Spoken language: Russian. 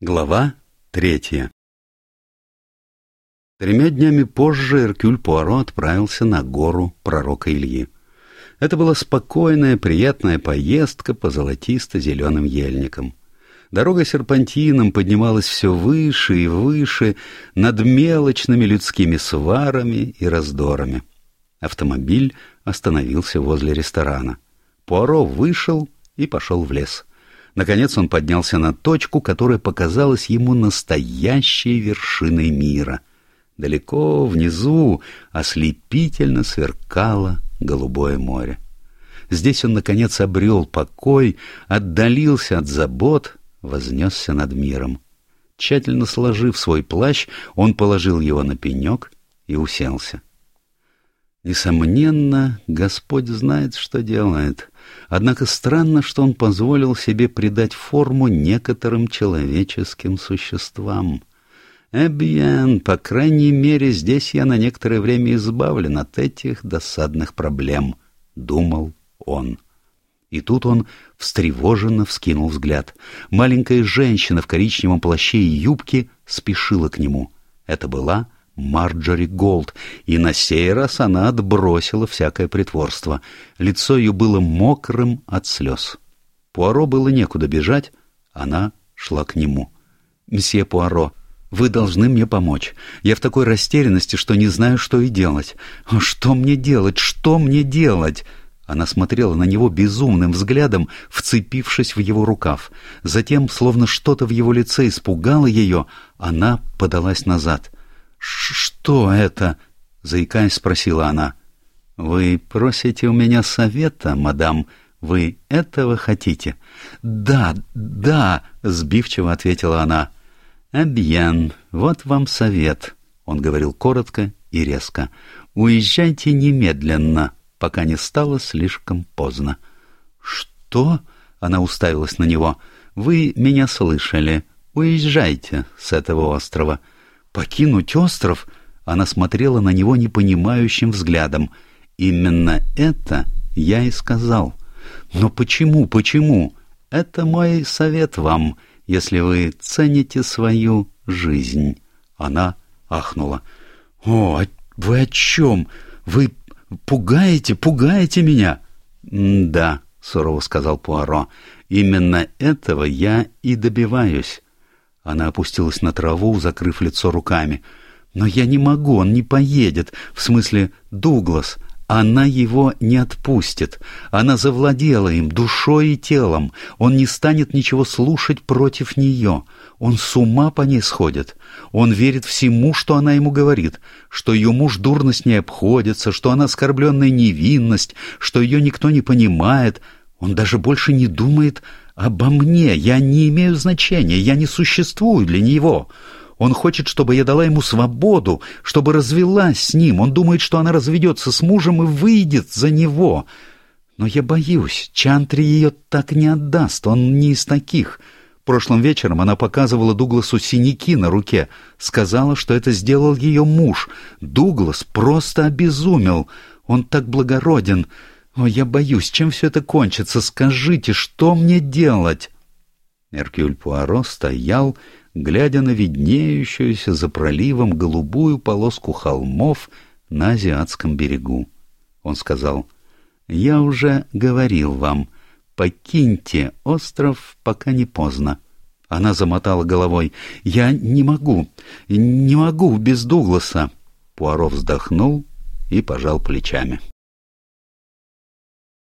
Глава третья Тремя днями позже Эркюль Пуаро отправился на гору пророка Ильи. Это была спокойная, приятная поездка по золотисто-зеленым ельникам. Дорога серпантином поднималась все выше и выше над мелочными людскими сварами и раздорами. Автомобиль остановился возле ресторана. Пуаро вышел и пошел в лес. Наконец он поднялся на точку, которая показалась ему настоящей вершиной мира. Далеко внизу ослепительно сверкало голубое море. Здесь он, наконец, обрел покой, отдалился от забот, вознесся над миром. Тщательно сложив свой плащ, он положил его на пенек и уселся. Несомненно, Господь знает, что делает. Однако странно, что Он позволил себе придать форму некоторым человеческим существам. Эбьен, по крайней мере, здесь я на некоторое время избавлен от этих досадных проблем, — думал он. И тут он встревоженно вскинул взгляд. Маленькая женщина в коричневом плаще и юбке спешила к нему. Это была Марджори Голд, и на сей раз она отбросила всякое притворство. Лицо ее было мокрым от слез. Пуаро было некуда бежать, она шла к нему. «Мсье Пуаро, вы должны мне помочь. Я в такой растерянности, что не знаю, что и делать. Что мне делать? Что мне делать?» Она смотрела на него безумным взглядом, вцепившись в его рукав. Затем, словно что-то в его лице испугало ее, она подалась назад — «Что это?» — заикаясь, спросила она. «Вы просите у меня совета, мадам? Вы этого хотите?» «Да, да», — сбивчиво ответила она. «Эбьен, вот вам совет», — он говорил коротко и резко. «Уезжайте немедленно, пока не стало слишком поздно». «Что?» — она уставилась на него. «Вы меня слышали. Уезжайте с этого острова». Покинуть остров? Она смотрела на него непонимающим взглядом. Именно это я и сказал. Но почему, почему? Это мой совет вам, если вы цените свою жизнь. Она ахнула. О, а вы о чем? Вы пугаете, пугаете меня? Да, сурово сказал Пуаро. Именно этого я и добиваюсь. Она опустилась на траву, закрыв лицо руками. «Но я не могу, он не поедет. В смысле, Дуглас. Она его не отпустит. Она завладела им душой и телом. Он не станет ничего слушать против нее. Он с ума по ней сходит. Он верит всему, что она ему говорит, что ее муж дурно с ней обходится, что она оскорбленная невинность, что ее никто не понимает. Он даже больше не думает обо мне. Я не имею значения, я не существую для него. Он хочет, чтобы я дала ему свободу, чтобы развелась с ним. Он думает, что она разведется с мужем и выйдет за него. Но я боюсь, Чантри ее так не отдаст, он не из таких. Прошлым вечером она показывала Дугласу синяки на руке, сказала, что это сделал ее муж. Дуглас просто обезумел, он так благороден. «О, я боюсь, чем все это кончится? Скажите, что мне делать?» Эркюль Пуаро стоял, глядя на виднеющуюся за проливом голубую полоску холмов на азиатском берегу. Он сказал, «Я уже говорил вам, покиньте остров, пока не поздно». Она замотала головой. «Я не могу, не могу без Дугласа». Пуаро вздохнул и пожал плечами.